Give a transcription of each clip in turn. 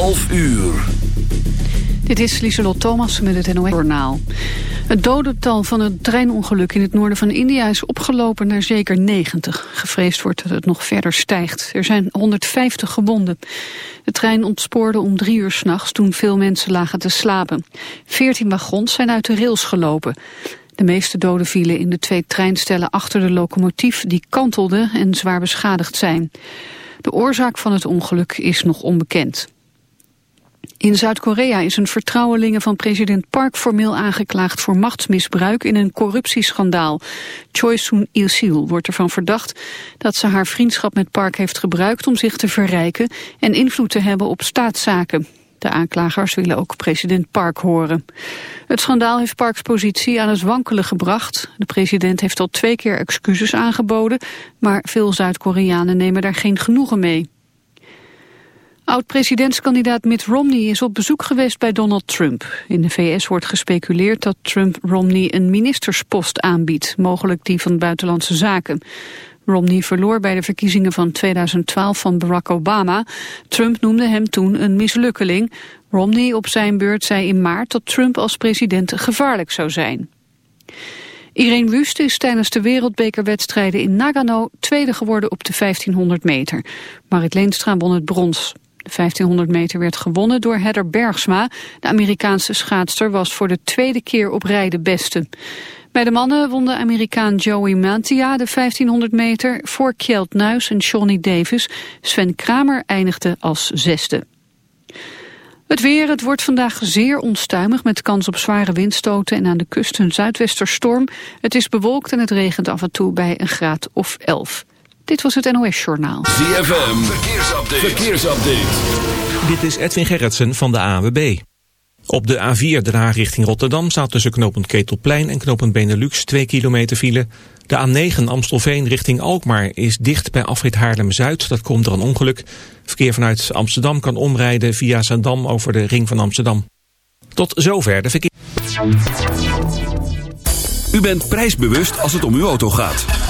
11 uur. Dit is Lieselot Thomas met het NOS-journaal. Het dodental van het treinongeluk in het noorden van India is opgelopen naar zeker 90. Gevreesd wordt dat het nog verder stijgt. Er zijn 150 gewonden. De trein ontspoorde om drie uur s'nachts toen veel mensen lagen te slapen. 14 wagons zijn uit de rails gelopen. De meeste doden vielen in de twee treinstellen achter de locomotief die kantelde en zwaar beschadigd zijn. De oorzaak van het ongeluk is nog onbekend. In Zuid-Korea is een vertrouwelinge van president Park formeel aangeklaagd voor machtsmisbruik in een corruptieschandaal. Choi Soon-il-sil wordt ervan verdacht dat ze haar vriendschap met Park heeft gebruikt om zich te verrijken en invloed te hebben op staatszaken. De aanklagers willen ook president Park horen. Het schandaal heeft Parks positie aan het wankelen gebracht. De president heeft al twee keer excuses aangeboden, maar veel Zuid-Koreanen nemen daar geen genoegen mee. Oud-presidentskandidaat Mitt Romney is op bezoek geweest bij Donald Trump. In de VS wordt gespeculeerd dat Trump Romney een ministerspost aanbiedt, mogelijk die van Buitenlandse Zaken. Romney verloor bij de verkiezingen van 2012 van Barack Obama. Trump noemde hem toen een mislukkeling. Romney op zijn beurt zei in maart dat Trump als president gevaarlijk zou zijn. Irene Wust is tijdens de wereldbekerwedstrijden in Nagano tweede geworden op de 1500 meter. Marit Leenstra won het brons. De 1500 meter werd gewonnen door Heather Bergsma. De Amerikaanse schaatster was voor de tweede keer op rij de beste. Bij de mannen won de Amerikaan Joey Mantia de 1500 meter... voor Kjeld Nuis en Johnny Davis. Sven Kramer eindigde als zesde. Het weer, het wordt vandaag zeer onstuimig met kans op zware windstoten en aan de kust een zuidwesterstorm. Het is bewolkt en het regent af en toe bij een graad of 11. Dit was het NOS Journaal. ZFM, verkeersupdate. verkeersupdate. Dit is Edwin Gerritsen van de AWB. Op de A4 de Haag richting Rotterdam staat tussen knooppunt Ketelplein en knooppunt Benelux 2 kilometer file. De A9 Amstelveen richting Alkmaar is dicht bij afrit Haarlem-Zuid. Dat komt door een ongeluk. Verkeer vanuit Amsterdam kan omrijden via Zandam over de ring van Amsterdam. Tot zover de verkeer. U bent prijsbewust als het om uw auto gaat.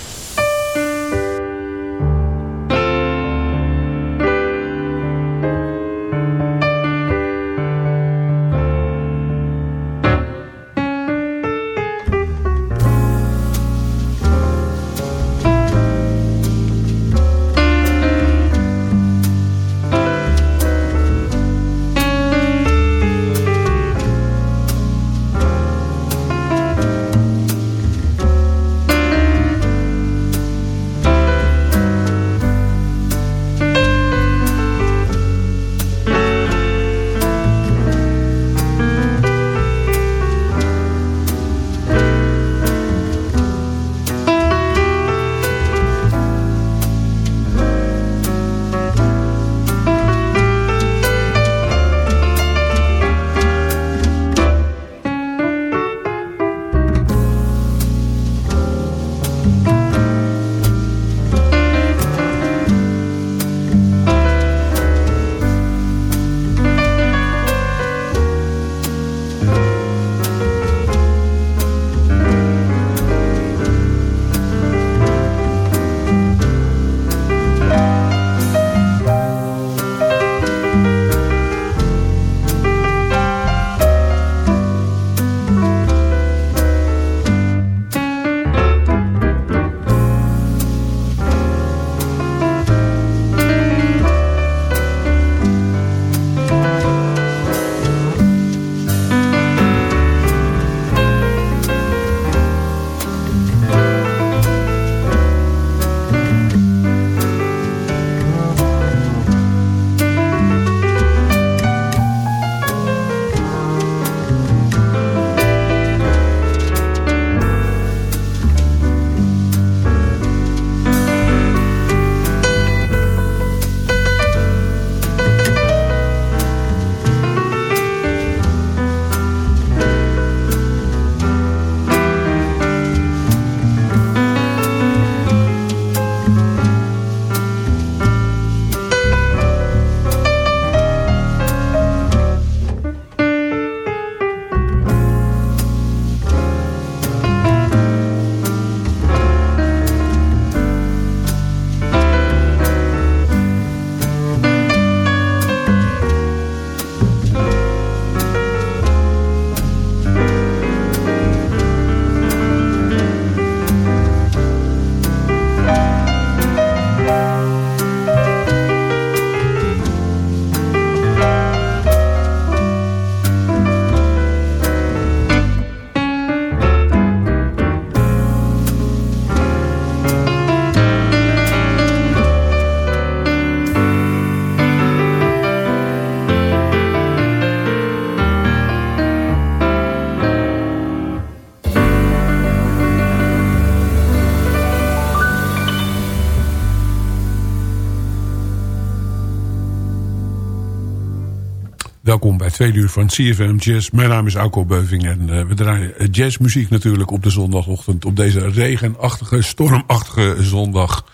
Tweede uur van CFM Jazz. Mijn naam is Auko Beuving en uh, we draaien jazzmuziek natuurlijk op de zondagochtend... op deze regenachtige, stormachtige zondag.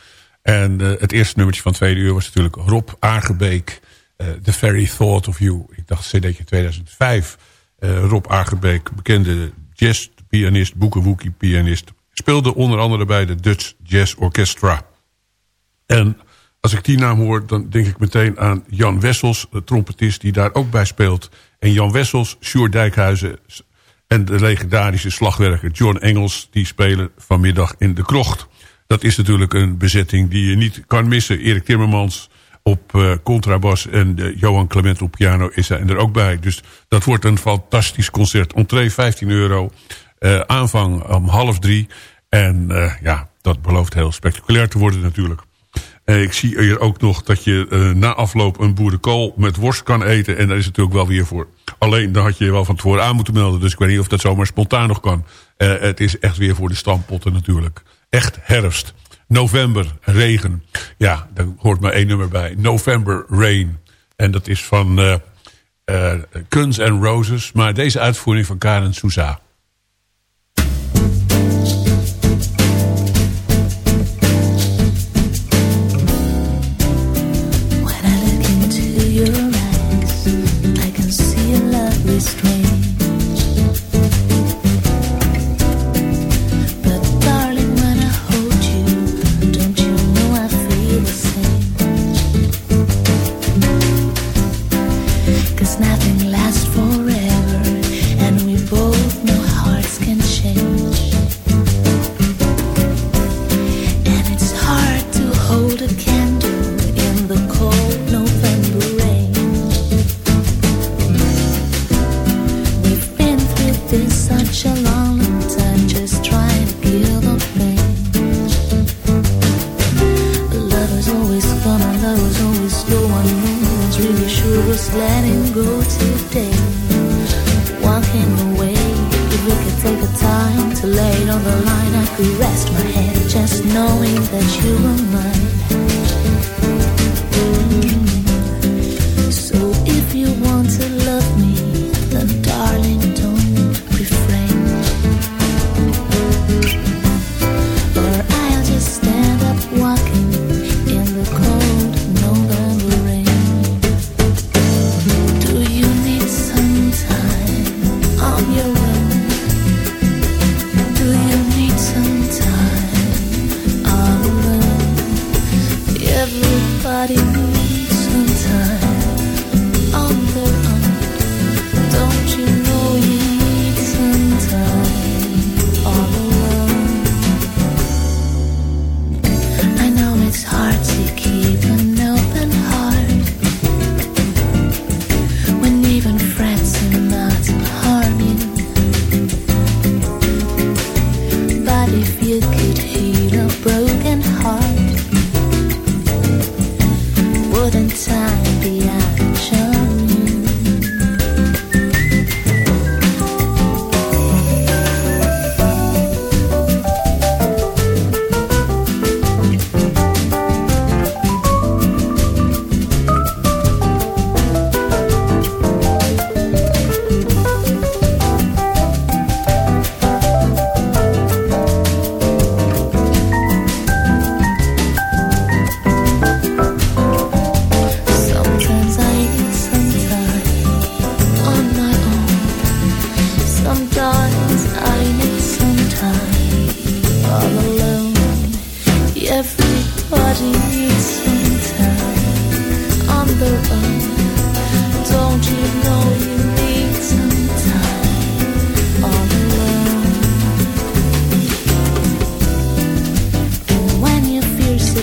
En uh, het eerste nummertje van tweede uur was natuurlijk Rob Aargebeek... The Very Thought of You. Ik dacht cd'tje 2005. Rob Aargebeek, bekende jazzpianist, boekenwoekie-pianist... speelde onder andere bij de Dutch Jazz Orchestra... En als ik die naam hoor, dan denk ik meteen aan Jan Wessels, de trompetist die daar ook bij speelt. En Jan Wessels, Sjoerd Dijkhuizen en de legendarische slagwerker John Engels... die spelen vanmiddag in de krocht. Dat is natuurlijk een bezetting die je niet kan missen. Erik Timmermans op uh, contrabas en uh, Johan Clement op piano is er ook bij. Dus dat wordt een fantastisch concert. Entree 15 euro, uh, aanvang om half drie. En ja, dat belooft heel spectaculair te worden natuurlijk. En ik zie hier ook nog dat je uh, na afloop een boerenkool met worst kan eten. En daar is natuurlijk wel weer voor. Alleen, dan had je je wel van tevoren aan moeten melden. Dus ik weet niet of dat zomaar spontaan nog kan. Uh, het is echt weer voor de stampotten natuurlijk. Echt herfst. November, regen. Ja, daar hoort maar één nummer bij. November Rain. En dat is van uh, and Roses. Maar deze uitvoering van Karen Souza. strong.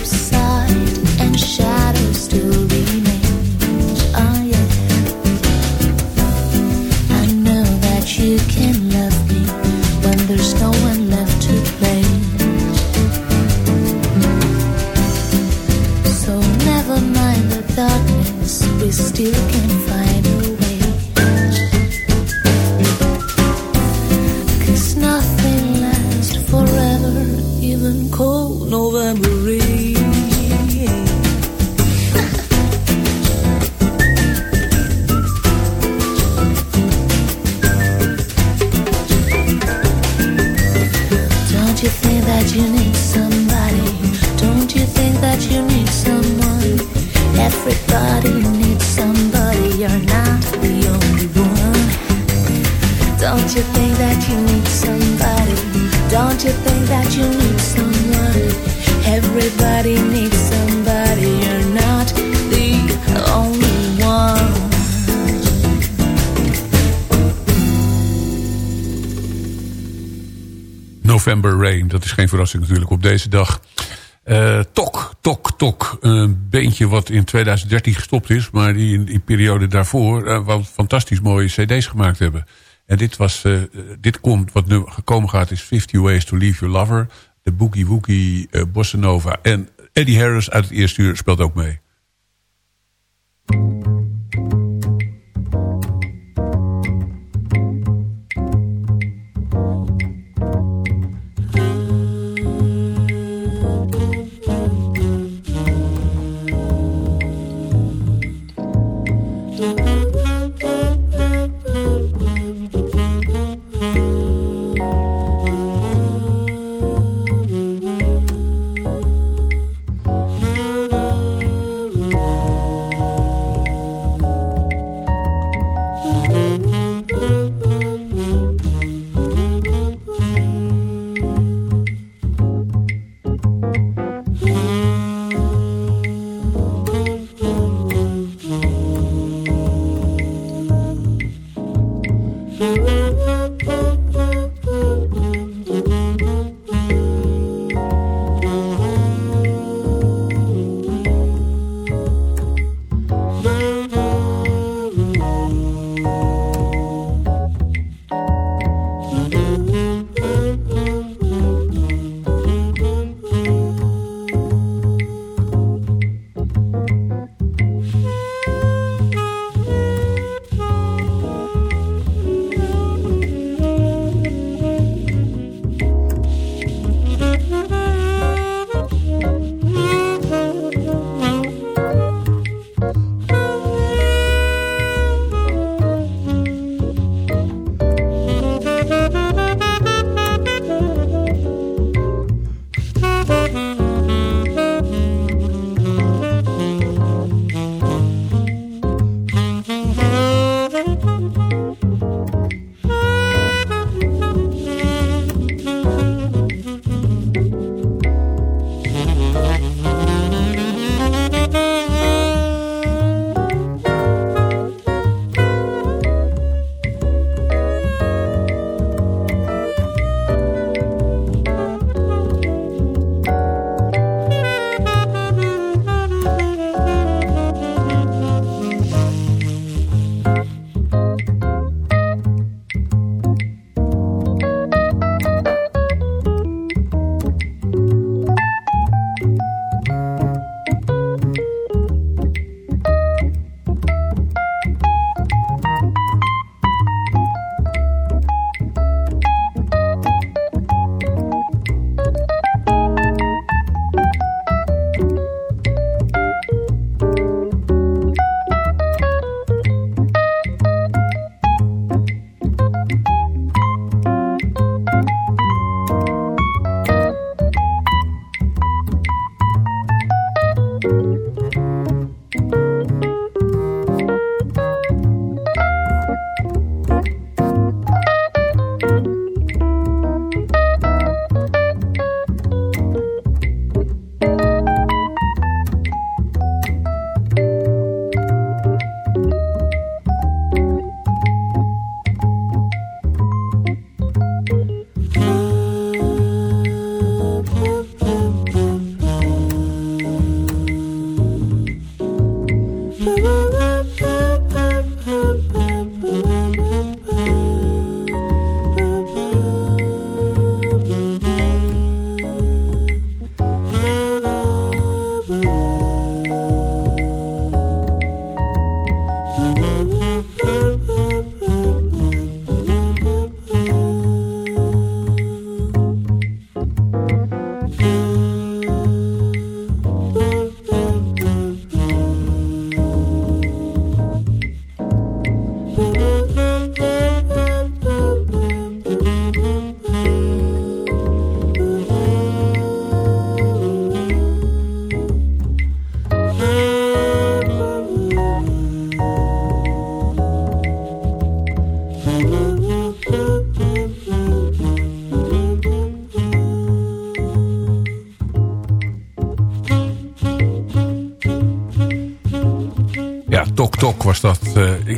subside natuurlijk op deze dag. Eh, tok, Tok, Tok. Een beentje wat in 2013 gestopt is... maar die in die periode daarvoor eh, wel fantastisch mooie cd's gemaakt hebben. En dit, was, eh, dit komt, wat nu gekomen gaat, is 50 Ways to Leave Your Lover... de Boogie Woogie Bossa Nova. En Eddie Harris uit het eerste uur speelt ook mee.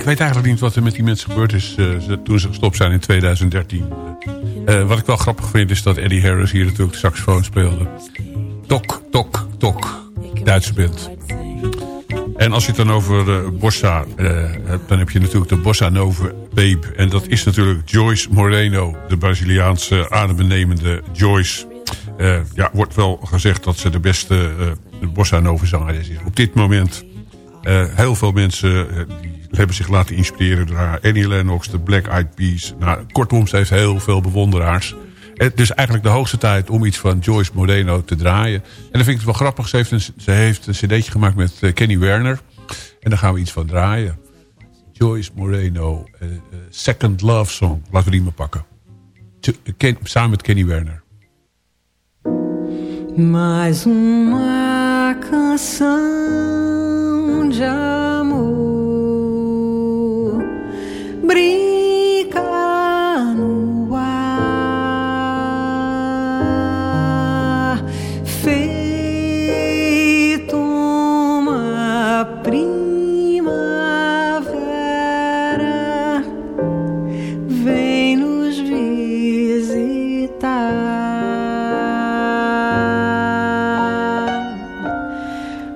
Weet eigenlijk niet wat er met die mensen gebeurd is eh, toen ze gestopt zijn in 2013. Eh, wat ik wel grappig vind is dat Eddie Harris hier natuurlijk de saxofoon speelde. Tok, Tok, Tok. Duitse band. En als je het dan over eh, Bossa eh, hebt, dan heb je natuurlijk de Bossa Nova Babe. En dat is natuurlijk Joyce Moreno, de Braziliaanse adembenemende Joyce. Eh, ja, wordt wel gezegd dat ze de beste eh, Bossa Nova zangeres is. Op dit moment eh, heel veel mensen eh, hebben zich laten inspireren door. Annie Lennox, de Black Eyed Peas. Nou, kortom, ze heeft heel veel bewonderaars. Het is eigenlijk de hoogste tijd om iets van Joyce Moreno te draaien. En dan vind ik het wel grappig. Ze heeft een, ze heeft een cd'tje gemaakt met eh, Kenny Werner. En daar gaan we iets van draaien. Joyce Moreno, eh, eh, Second Love Song. Laten we die maar pakken. Samen met Kenny Werner. Mais uma canção de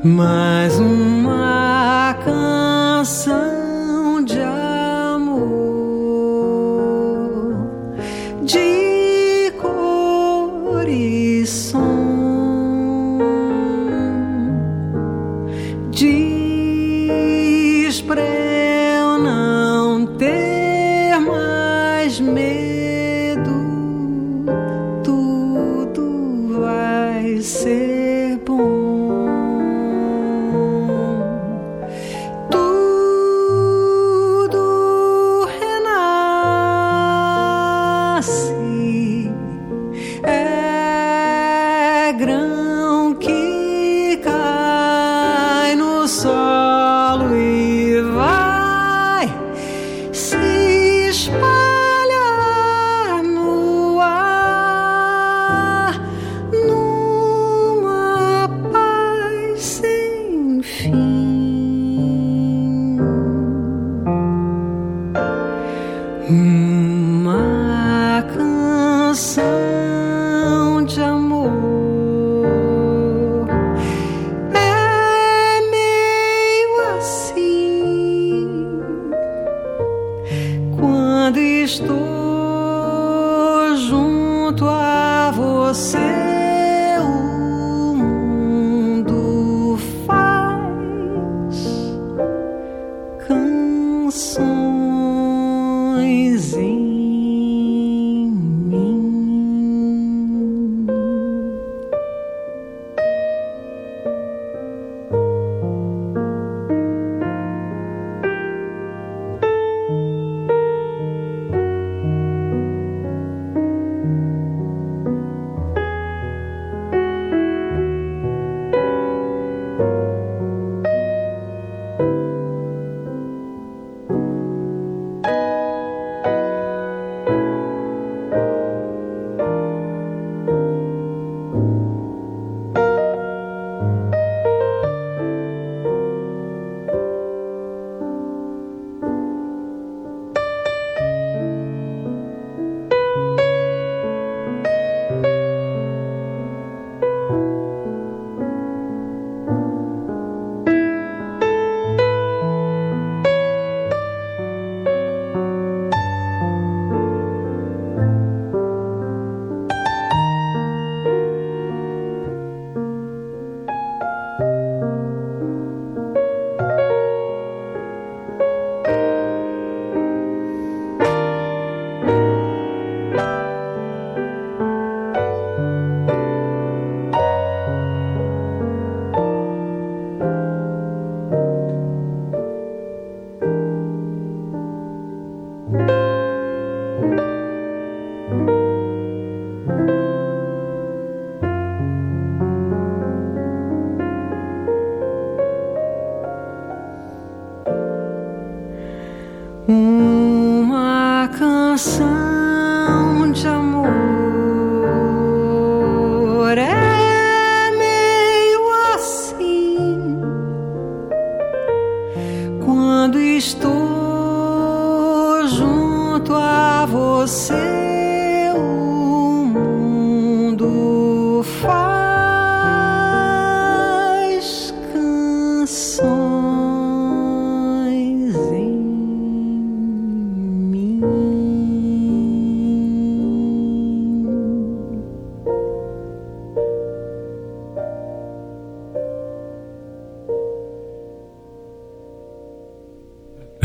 Mais uma canção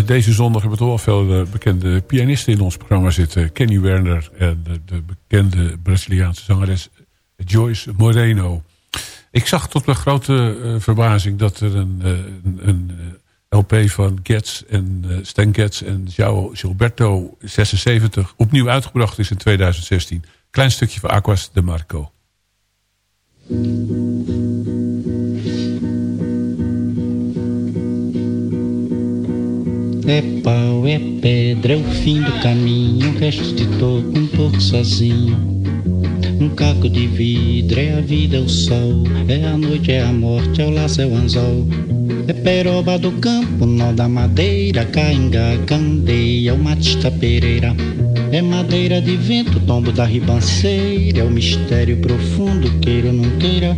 Deze zondag hebben we toch wel veel eh, bekende pianisten in ons programma zitten. Kenny Werner en de, de bekende Braziliaanse zangeres Joyce Moreno. Ik zag tot mijn grote eh, verbazing dat er een, eh, een, LP van Getz en eh, Stan Getz en João Gilberto 76 opnieuw uitgebracht is in 2016. Klein stukje van Aquas de Marco. É pau, é pedra, é o fim do caminho. O resto de toco um pouco sozinho. Um caco de vidro, é a vida, é o sol. É a noite, é a morte, é o laço, é o anzol. É peroba do campo, nó da madeira. Cainga, candeia, o matista pereira. É madeira de vento, tombo da ribanceira. É o mistério profundo, queira ou não queira.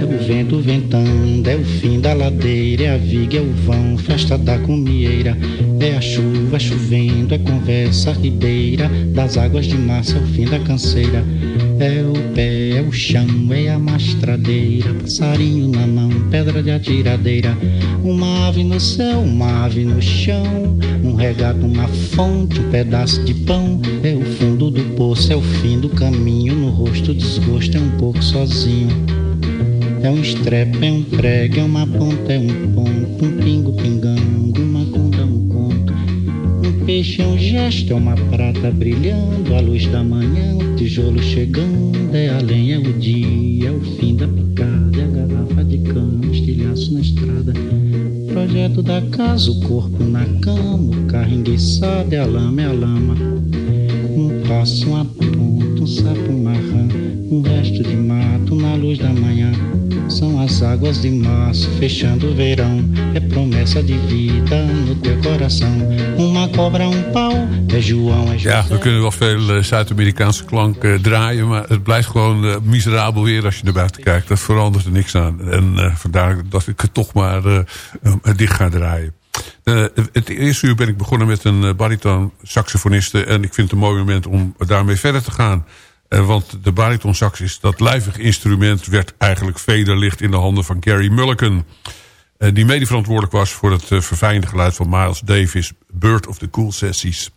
É o vento ventando, é o fim da ladeira, é a viga, é o vão, festa da comieira. É a chuva chovendo, é conversa ribeira, das águas de massa, é o fim da canseira. É o pé, é o chão, é a mastradeira, passarinho na mão, pedra de atiradeira. Uma ave no céu, uma ave no chão, um regato, uma fonte, um pedaço de pão. É o fundo do poço, é o fim do caminho, no rosto desgosto, é um pouco sozinho. É um estrepe, é um prego, é uma ponta, é um ponto, um pingo, pingango, uma conta, um conto. Um peixe é um gesto, é uma prata brilhando, a luz da manhã, o tijolo chegando, é a lenha, é o dia, é o fim da picada, é a garrafa de cana, estilhaço na estrada. Projeto da casa, o corpo na cama, o carro enguiçado, é a lama, é a lama. Um passo, uma ponta, um sapo, uma rã, um resto de mato na luz da manhã. São as águas de março fechando o verão. É promessa de vida no teu coração. Uma cobra, um pau, é João, é Ja, we kunnen wel veel eh, Zuid-Amerikaanse klanken draaien... maar het blijft gewoon eh, miserabel weer als je naar buiten kijkt. Dat verandert er niks aan. En eh, vandaar dat ik het toch maar eh, eh, dicht ga draaien. Eh, het eerste uur ben ik begonnen met een eh, bariton saxofoniste... en ik vind het een mooi moment om daarmee verder te gaan. Eh, want de bariton sax is dat lijvig instrument... werd eigenlijk vederlicht in de handen van Gary Mulliken... eh, die mede verantwoordelijk was voor het eh, verfijnde geluid van Miles Davis... Bird of the Cool Sessies.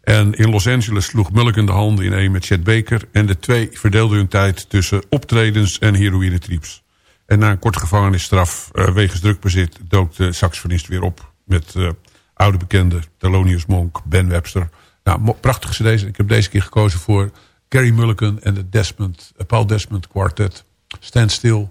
En in Los Angeles sloeg Mulliken de handen in één met Chet Baker... en de twee verdeelden hun tijd tussen optredens en heroïnetrips. En na een kort gevangenisstraf wegens drukbezit... dook de saxofonist weer op met oude bekende Thelonious Monk, Ben Webster. Nou, prachtige cd's. Ik heb deze keer gekozen voor Gary Mulliken en de Desmond, eh, Paul Desmond Quartet. Stand Still.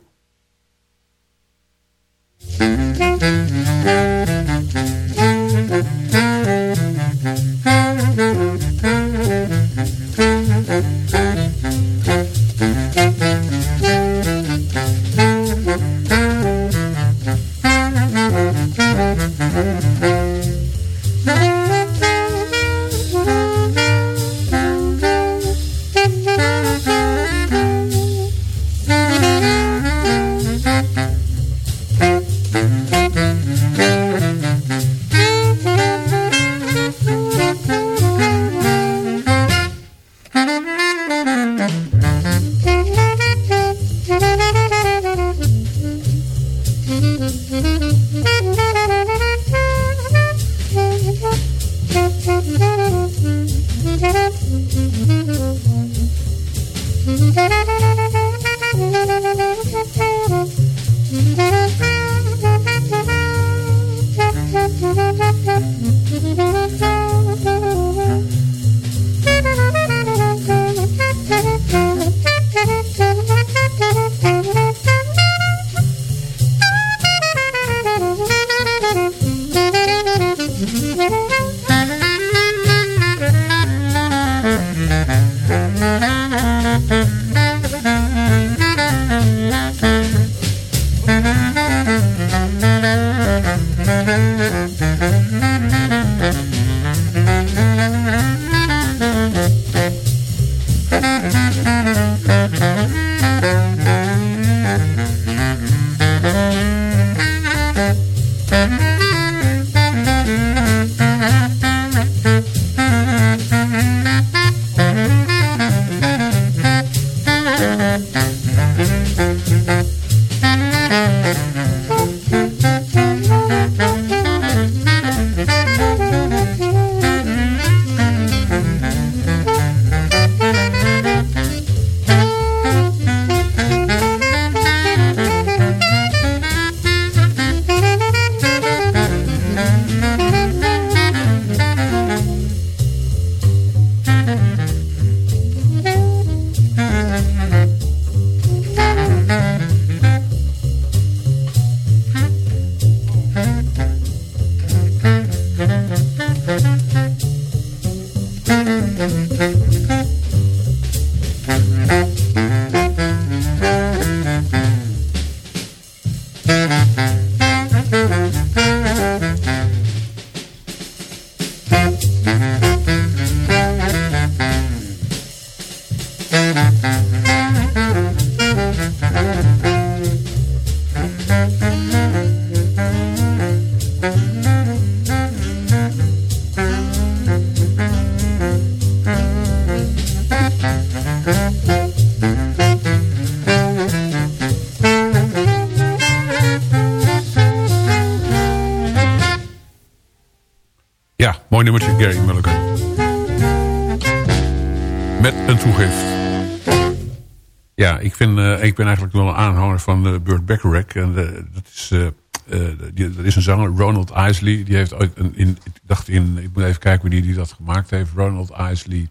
Ik ben eigenlijk wel een aanhanger van uh, Burt Bacharach. En eh, dat is, eh, er is een zanger, Ronald Isley. Die heeft ooit een, in, ik dacht in, ik moet even kijken wie die, dat gemaakt heeft. Ronald Isley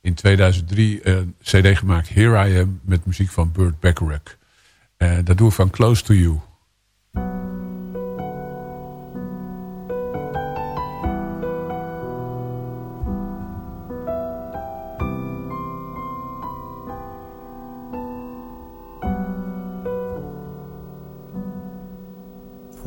in 2003 een cd gemaakt, Here I Am, met muziek van Burt Bacharach. Dat doe ik van Close to You.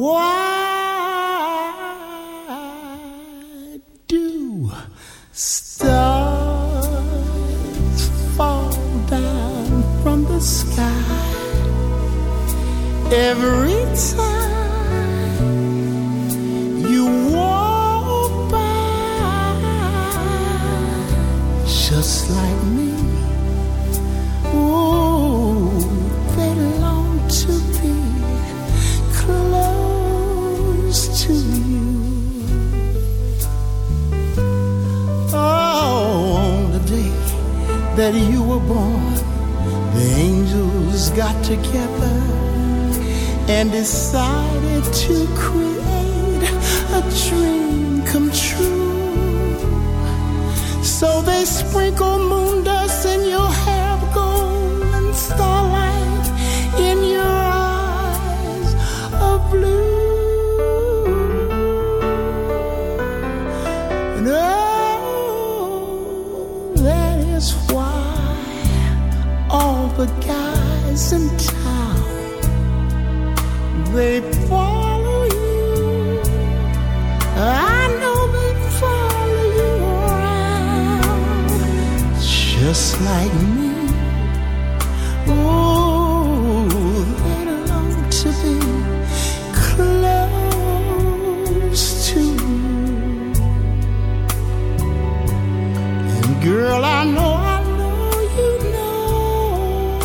What? Girl, I know, I know you know.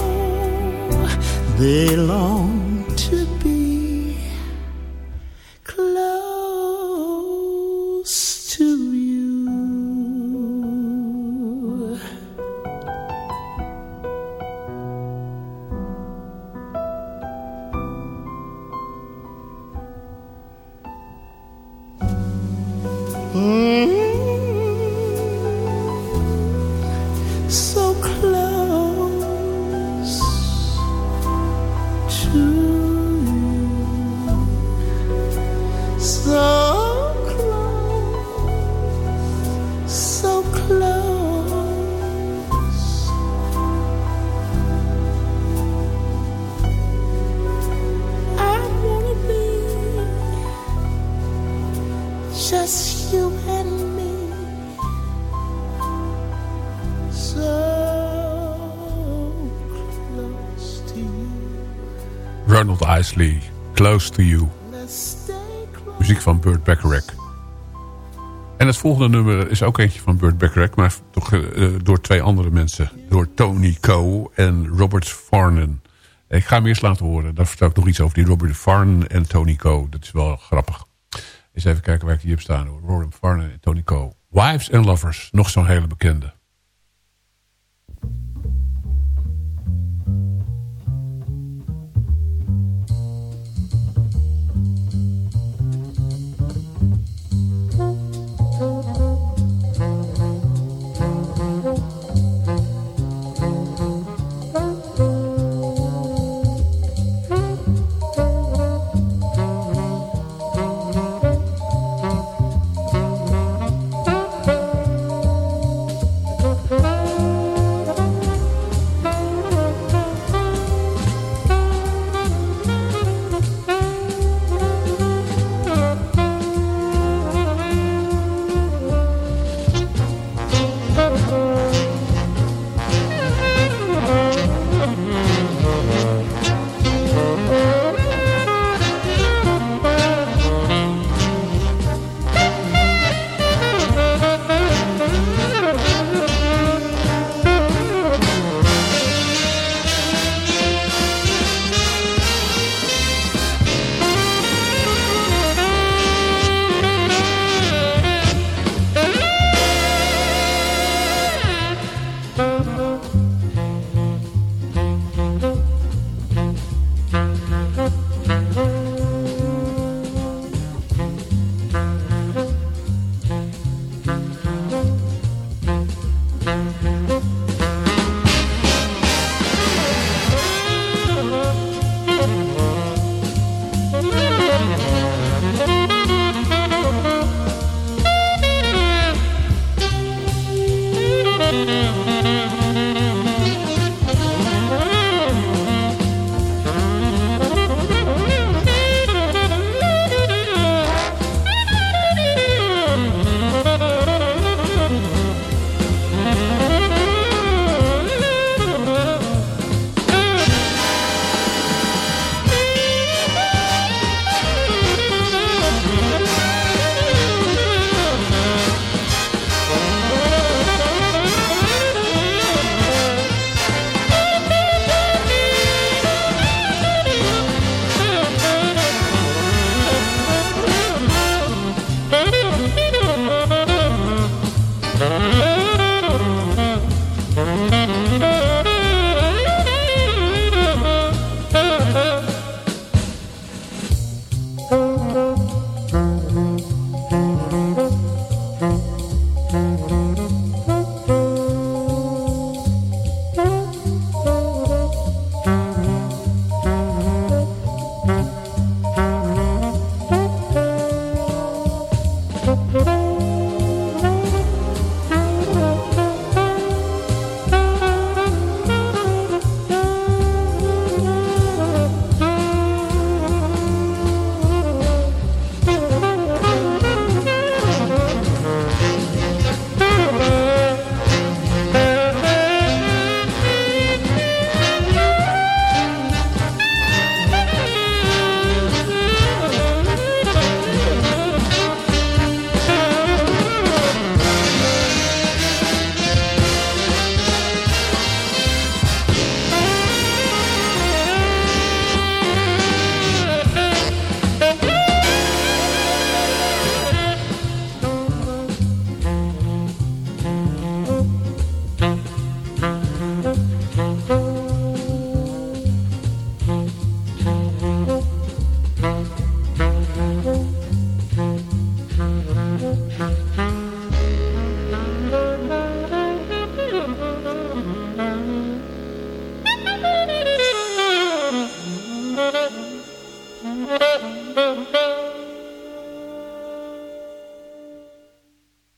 They long Close to You. Muziek van Burt Bacharach. En het volgende nummer is ook eentje van Burt Bacharach... maar toch, eh, door twee andere mensen. Door Tony Coe en Robert Farnan. Ik ga hem eerst laten horen. Daar vertel ik nog iets over die Robert Farnan en Tony Coe. Dat is wel grappig. Eens even kijken waar ik hier heb staan. Robert Farnan en Tony Coe. Wives and Lovers. Nog zo'n hele bekende.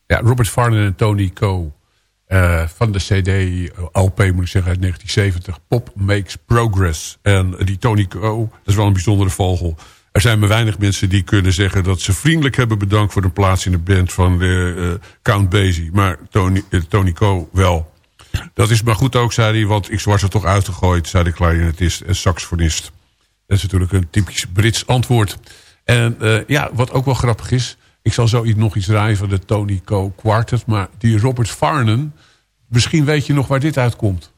Ja, Robert Farnan en Tony Coe. eh, van de CD, LP moet ik zeggen, uit 1970. Pop Makes Progress. En die Tony Coe, dat is wel een bijzondere vogel. Er zijn maar weinig mensen die kunnen zeggen... dat ze vriendelijk hebben bedankt voor de plaats in de band van de, eh, Count Basie. Maar Tony, eh, Tony Coe wel. Dat is maar goed ook, zei hij, want ik was er toch uitgegooid... zei de clarinetist en saxofonist. Dat is natuurlijk een typisch Brits antwoord. En eh, ja, wat ook wel grappig is... ik zal zoiets nog iets draaien van de Tony Co Quartet... maar die Robert Farnen... misschien weet je nog waar dit uitkomt.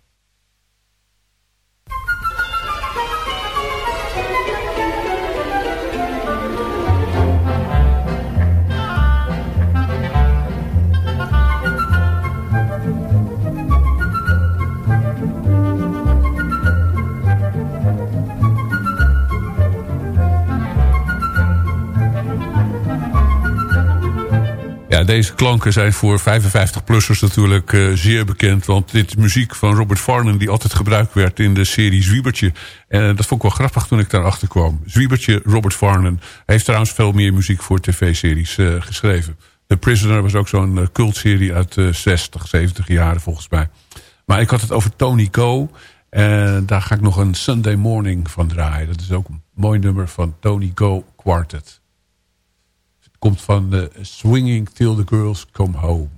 Deze klanken zijn voor 55-plussers natuurlijk eh, zeer bekend. Want dit is muziek van Robert Farnon die altijd gebruikt werd in de serie Zwiebertje. En dat vond ik wel grappig toen ik daarachter kwam. Zwiebertje, Robert Farnon. Hij heeft trouwens veel meer muziek voor tv-series eh, geschreven. The Prisoner was ook zo'n cultserie uit de 60, 70 jaren volgens mij. Maar ik had het over Tony Co. En daar ga ik nog een Sunday Morning van draaien. Dat is ook een mooi nummer van Tony Co Quartet komt van de Swinging Till the Girls Come Home.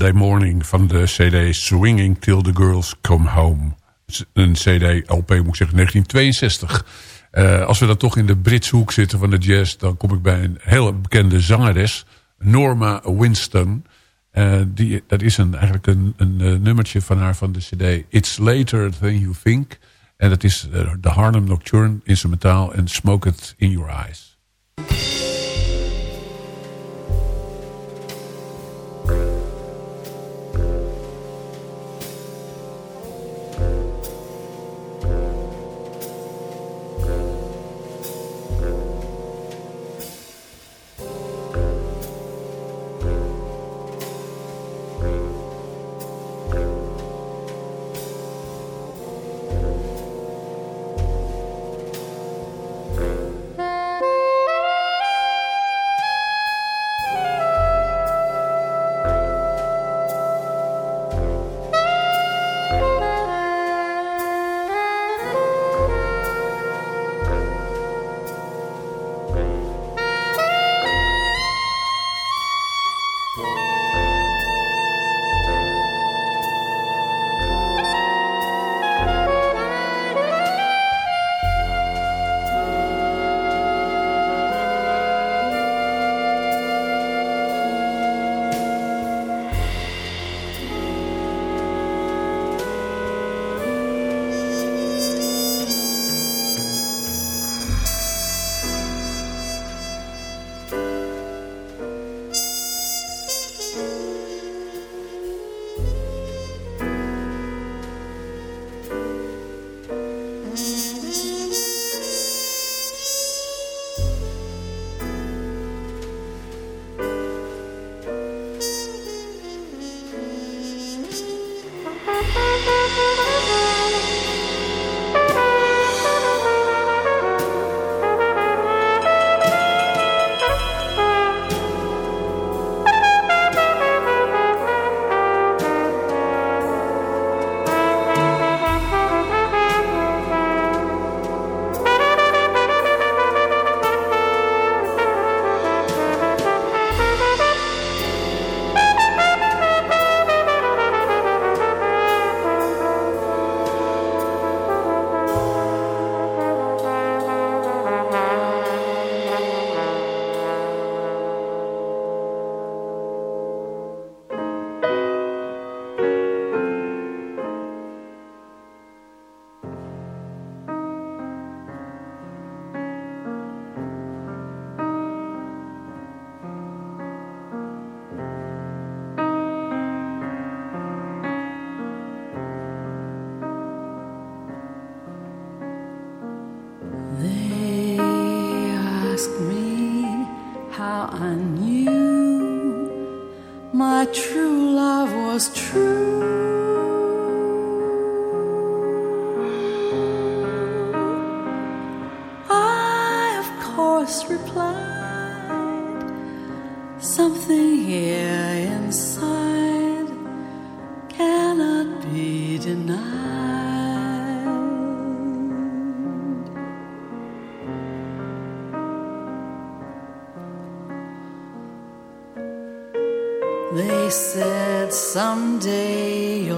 Morning van de CD Swinging Till the Girls Come Home. Een CD, LP moet ik zeggen, 1962. Eh, als we dan toch in de Britse hoek zitten van de jazz... dan kom ik bij een hele bekende zangeres, Norma Winston. Eh, die, dat is een, eigenlijk een, een eh, nummertje van haar van de CD It's Later Than You Think. En dat is de Harlem Nocturne instrumentaal en Smoke It In Your Eyes.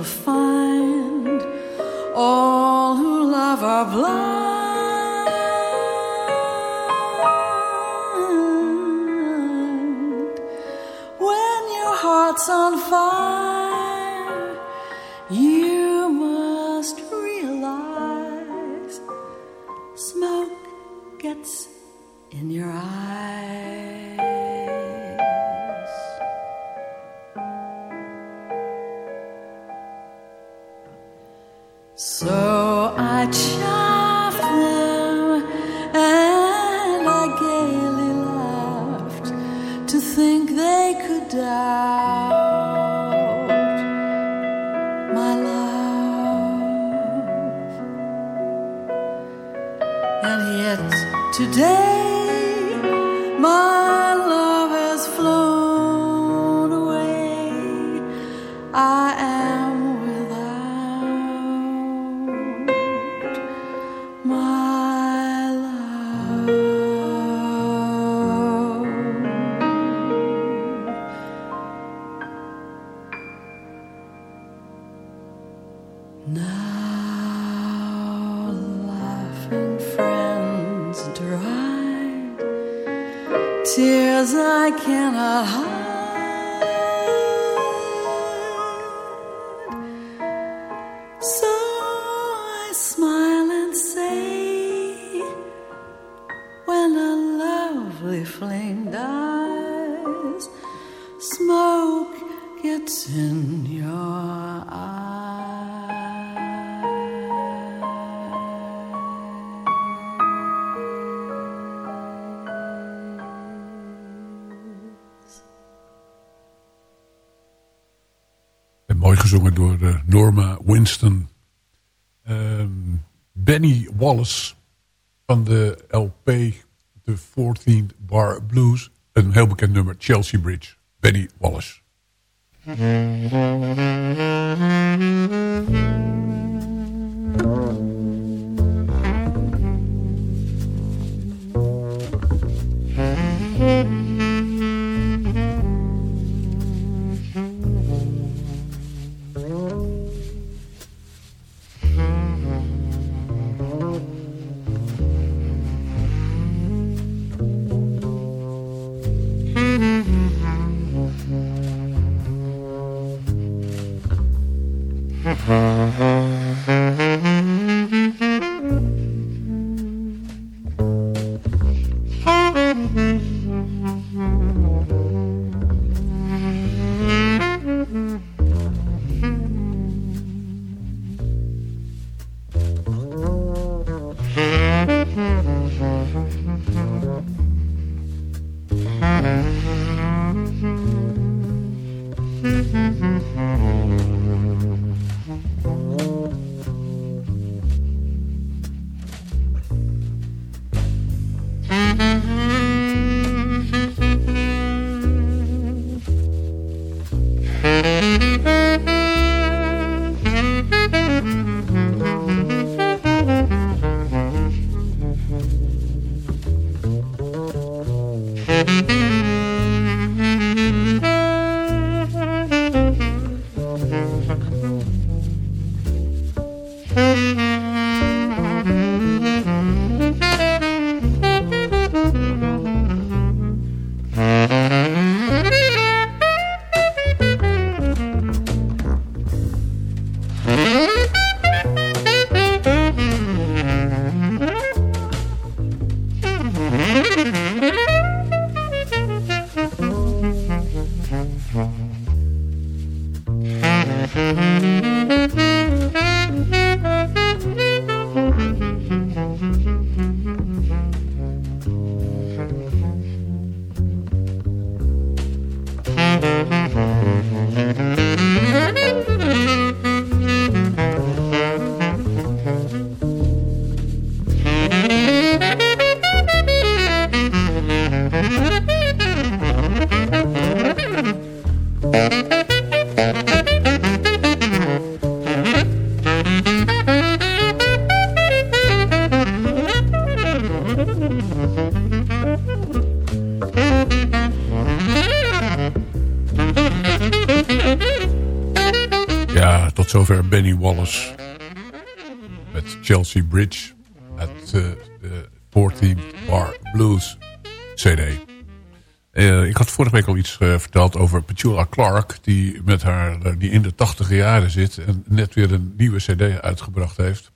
Find all who love are blind. When your heart's on fire, today mooi gezongen door eh, Norma Winston. Ehm, Benny Wallace van de LP The 14th Bar Blues. Een heel bekend nummer, Chelsea Bridge. Benny Wallace. Eh, verteld over Petula Clark. Die, met haar, eh, die in de tachtige jaren zit. En net weer een nieuwe cd uitgebracht heeft.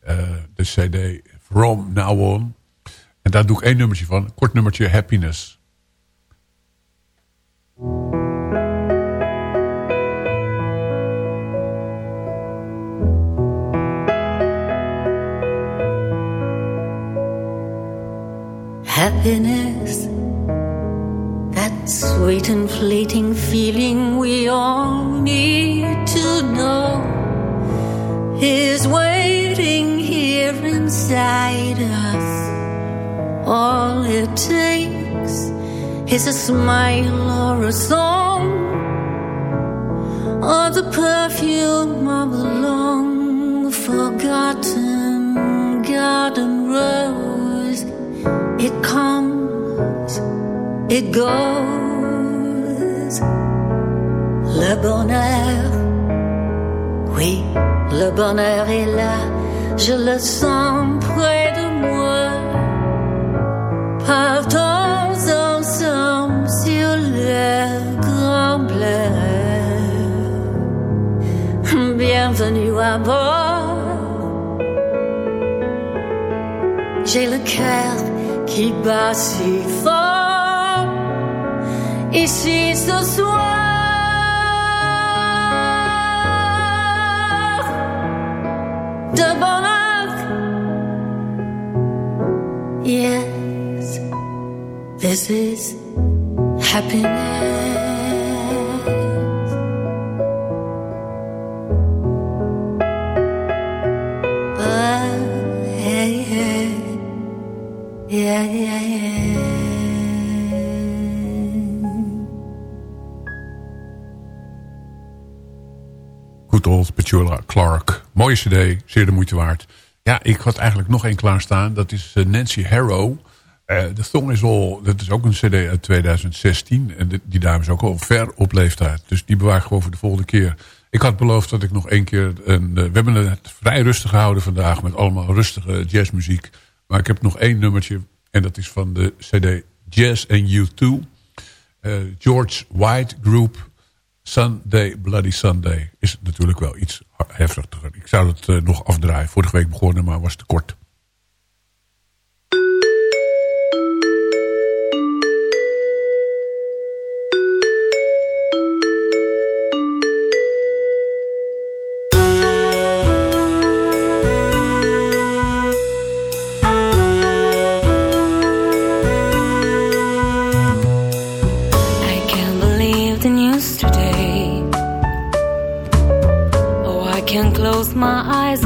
Eh, de cd From Now On. En daar doe ik één nummertje van. Kort nummertje Happiness. Happiness, sweet and fleeting feeling we all need to know, is waiting here inside us. All it takes is a smile or a song, or the perfume of a long forgotten garden rose. It comes, it goes. Le bonheur, oui, le bonheur est là, je le sens près de moi. Partons ensemble sur le grand bleu. Bienvenue à bord. J'ai le cœur qui bat si fort. Yes, this is happiness. Mooie cd, zeer de moeite waard. Ja, ik had eigenlijk nog één klaarstaan. Dat is eh, Nancy Harrow. Eh, The Song is All, dat is ook een cd uit 2016. En die, dame is ook al ver op leeftijd. Dus die bewaar ik gewoon voor de volgende keer. Ik had beloofd dat ik nog één keer... Een, eh, we hebben het vrij rustig gehouden vandaag... met allemaal rustige jazzmuziek. Maar ik heb nog één nummertje. En dat is van de cd Jazz and U2. Eh, George White Group... Sunday Bloody Sunday is natuurlijk wel iets heftiger. Ik zou het eh, nog afdraaien. Vorige week begonnen, maar was te kort. Close my eyes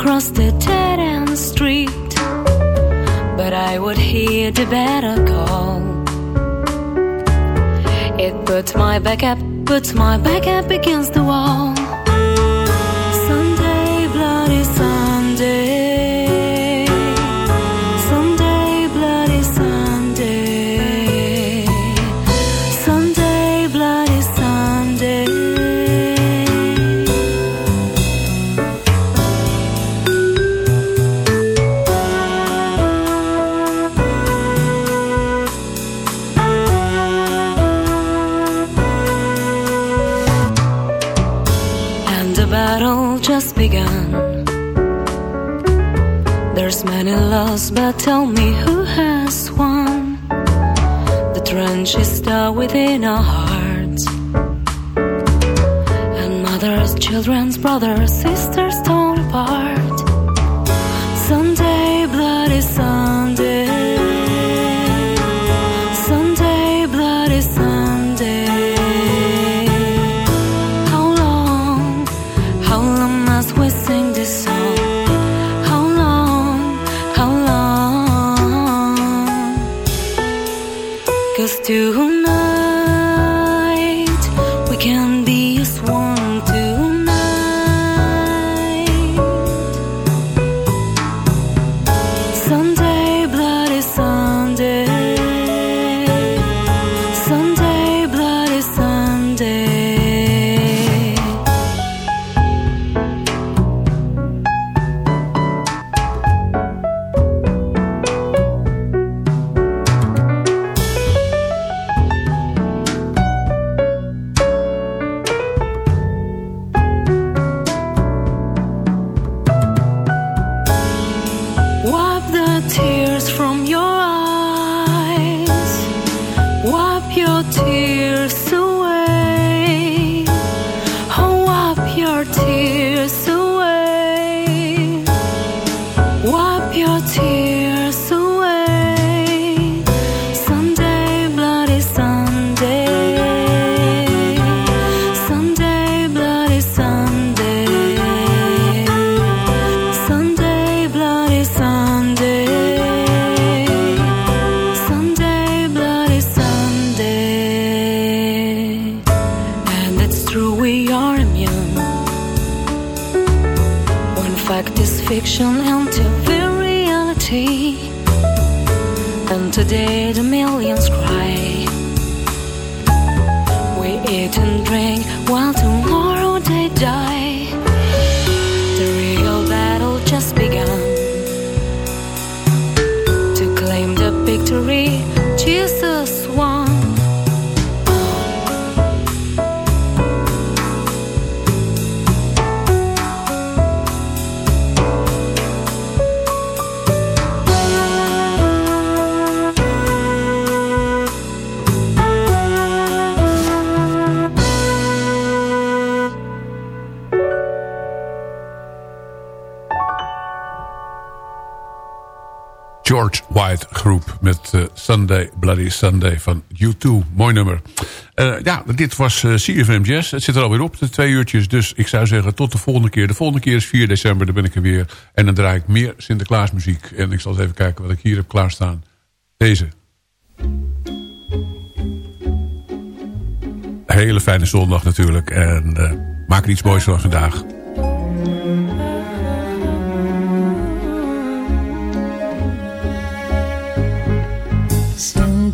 across the dead end street. But I would hear the better call. It puts my back up, puts my back up against the wall. Many lost, but tell me who has won. The trenches still within our hearts. And mothers, children's brothers, sisters torn apart. Sunday Bloody Sunday van U2. Mooi nummer. Eh, ja, dit was eh, CFM Jazz. Het zit er alweer op, de twee uurtjes. Dus ik zou zeggen tot de volgende keer. De volgende keer is 4 december, dan ben ik er weer. En dan draai ik meer Sinterklaasmuziek. En ik zal eens even kijken wat ik hier heb klaarstaan. Deze. Hele fijne zondag natuurlijk. En eh, maak er iets moois van vandaag.